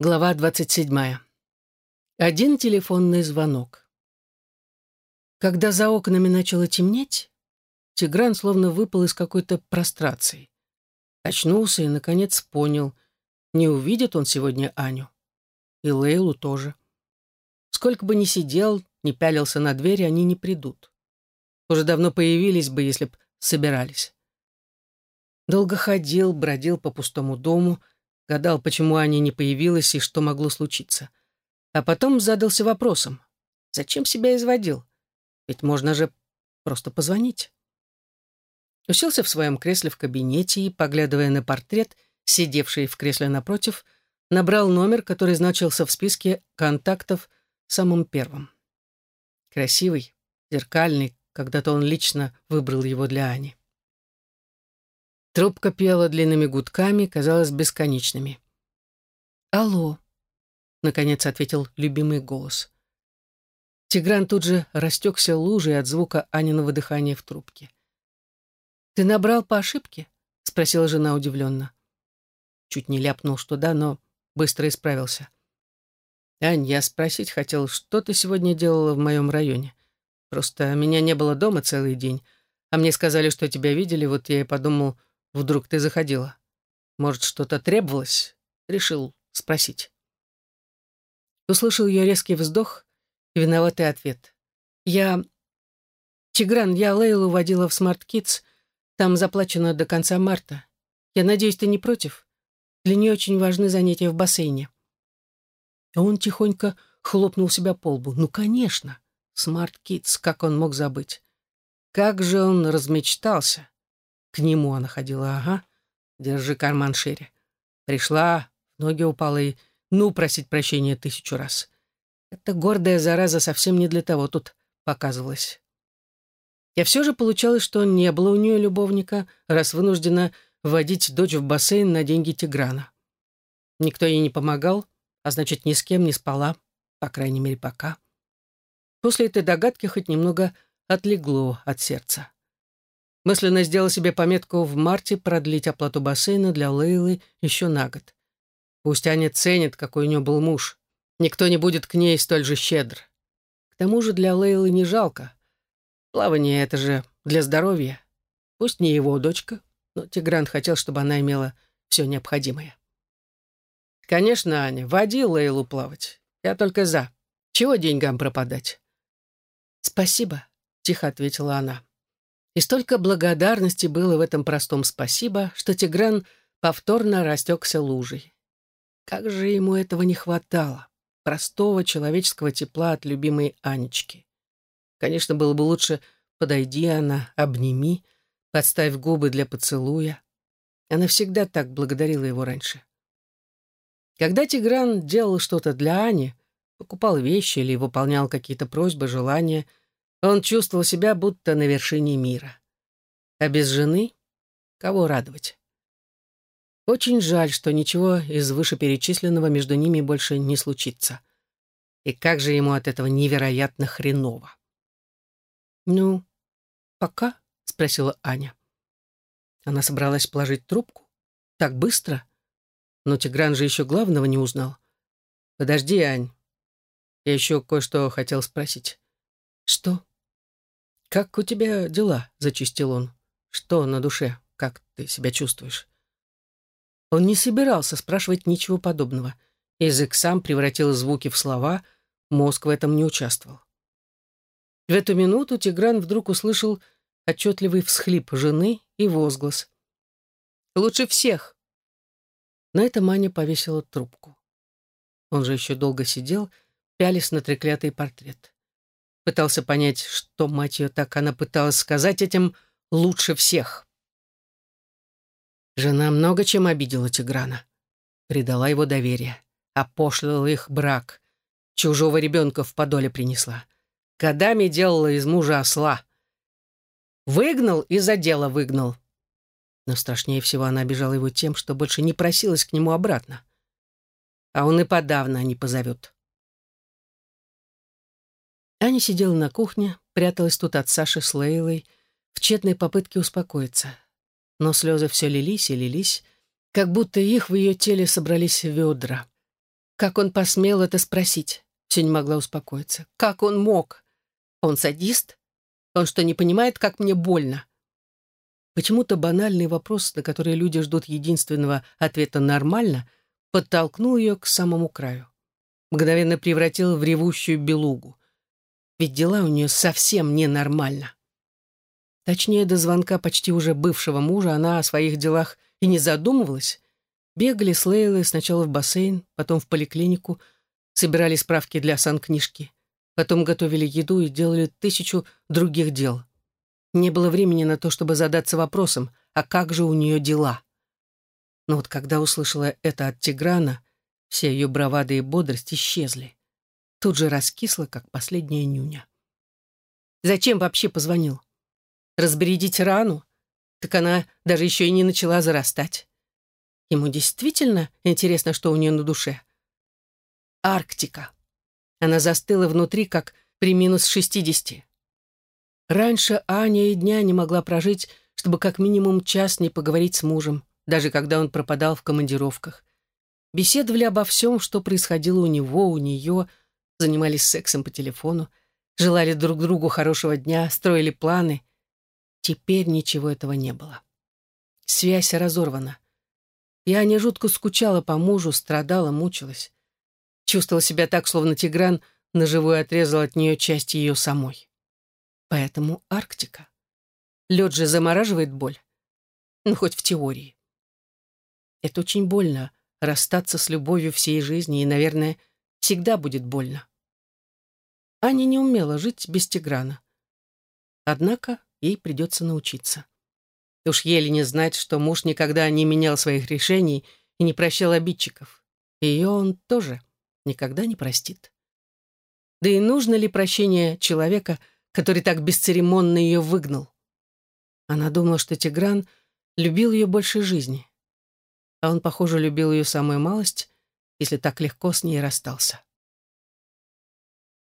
Глава 27. Один телефонный звонок. Когда за окнами начало темнеть, Тигран словно выпал из какой-то прострации. Очнулся и, наконец, понял, не увидит он сегодня Аню. И Лейлу тоже. Сколько бы ни сидел, ни пялился на двери, они не придут. Уже давно появились бы, если б собирались. Долго ходил, бродил по пустому дому — гадал, почему Аня не появилась и что могло случиться. А потом задался вопросом, зачем себя изводил? Ведь можно же просто позвонить. Уселся в своем кресле в кабинете и, поглядывая на портрет, сидевший в кресле напротив, набрал номер, который значился в списке контактов самым первым. Красивый, зеркальный, когда-то он лично выбрал его для Ани. Трубка пела длинными гудками, казалась бесконечными. «Алло», — наконец ответил любимый голос. Тигран тут же растекся лужей от звука Аниного дыхания в трубке. «Ты набрал по ошибке?» — спросила жена удивленно. Чуть не ляпнул, что да, но быстро исправился. «Ань, я спросить хотел, что ты сегодня делала в моем районе? Просто меня не было дома целый день, а мне сказали, что тебя видели, вот я и подумал, Вдруг ты заходила. Может, что-то требовалось? Решил спросить. Услышал я резкий вздох и виноватый ответ. Я... Тигран, я Лейлу водила в Smart Kids. Там заплачено до конца марта. Я надеюсь, ты не против? Для нее очень важны занятия в бассейне. Он тихонько хлопнул себя по лбу. Ну, конечно, Smart Kids, как он мог забыть? Как же он размечтался. К нему она ходила, ага. Держи карман шире. Пришла, ноги упала и ну просить прощения тысячу раз. Эта гордая зараза совсем не для того тут показывалась. Я все же получалось, что не было у нее любовника, раз вынуждена водить дочь в бассейн на деньги Тиграна. Никто ей не помогал, а значит, ни с кем не спала, по крайней мере, пока. После этой догадки хоть немного отлегло от сердца. Мысленно сделал себе пометку в марте продлить оплату бассейна для Лейлы еще на год. Пусть Аня ценит, какой у нее был муж. Никто не будет к ней столь же щедр. К тому же для Лейлы не жалко. Плавание — это же для здоровья. Пусть не его дочка, но Тигран хотел, чтобы она имела все необходимое. «Конечно, Аня, води Лейлу плавать. Я только за. Чего деньгам пропадать?» «Спасибо», — тихо ответила она. И столько благодарности было в этом простом спасибо, что Тигран повторно растекся лужей. Как же ему этого не хватало, простого человеческого тепла от любимой Анечки. Конечно, было бы лучше «подойди она, обними», подставь губы для поцелуя. Она всегда так благодарила его раньше. Когда Тигран делал что-то для Ани, покупал вещи или выполнял какие-то просьбы, желания — он чувствовал себя будто на вершине мира. А без жены кого радовать? Очень жаль, что ничего из вышеперечисленного между ними больше не случится. И как же ему от этого невероятно хреново. «Ну, пока?» — спросила Аня. Она собралась положить трубку. Так быстро? Но Тигран же еще главного не узнал. «Подожди, Ань. Я еще кое-что хотел спросить». «Что?» «Как у тебя дела?» — зачистил он. «Что на душе? Как ты себя чувствуешь?» Он не собирался спрашивать ничего подобного. Язык сам превратил звуки в слова, мозг в этом не участвовал. В эту минуту Тигран вдруг услышал отчетливый всхлип жены и возглас. «Лучше всех!» На это Маня повесила трубку. Он же еще долго сидел, пялись на треклятый портрет. Пытался понять, что, мать ее, так она пыталась сказать этим лучше всех. Жена много чем обидела Тиграна. Предала его доверие, опошлила их брак, чужого ребенка в подоле принесла. Годами делала из мужа осла. Выгнал и за дело выгнал. Но страшнее всего она обижала его тем, что больше не просилась к нему обратно. А он и подавно не позовет. Аня сидела на кухне, пряталась тут от Саши с Лейлой, в тщетной попытке успокоиться. Но слезы все лились и лились, как будто их в ее теле собрались ведра. Как он посмел это спросить? Все не могла успокоиться. Как он мог? Он садист? Он что, не понимает, как мне больно? Почему-то банальный вопрос, на который люди ждут единственного ответа «нормально», подтолкнул ее к самому краю. Мгновенно превратил в ревущую белугу. Ведь дела у нее совсем ненормально. Точнее, до звонка почти уже бывшего мужа она о своих делах и не задумывалась. Бегали с Лейлой сначала в бассейн, потом в поликлинику, собирали справки для санкнижки, потом готовили еду и делали тысячу других дел. Не было времени на то, чтобы задаться вопросом, а как же у нее дела? Но вот когда услышала это от Тиграна, все ее бравады и бодрость исчезли. Тут же раскисла, как последняя нюня. Зачем вообще позвонил? Разбередить рану? Так она даже еще и не начала зарастать. Ему действительно интересно, что у нее на душе. Арктика. Она застыла внутри, как при минус шестидесяти. Раньше Аня и дня не могла прожить, чтобы как минимум час не поговорить с мужем, даже когда он пропадал в командировках. Беседовали обо всем, что происходило у него, у нее, занимались сексом по телефону, желали друг другу хорошего дня, строили планы. Теперь ничего этого не было. Связь разорвана. И Аня жутко скучала по мужу, страдала, мучилась. Чувствовала себя так, словно Тигран наживую отрезал от нее часть ее самой. Поэтому Арктика. Лед же замораживает боль. Ну, хоть в теории. Это очень больно, расстаться с любовью всей жизни, и, наверное, всегда будет больно. Аня не умела жить без Тиграна. Однако ей придется научиться. Уж еле не знать, что муж никогда не менял своих решений и не прощал обидчиков. Ее он тоже никогда не простит. Да и нужно ли прощение человека, который так бесцеремонно ее выгнал. Она думала, что Тигран любил ее больше жизни. А он, похоже, любил ее самую малость, если так легко с ней расстался.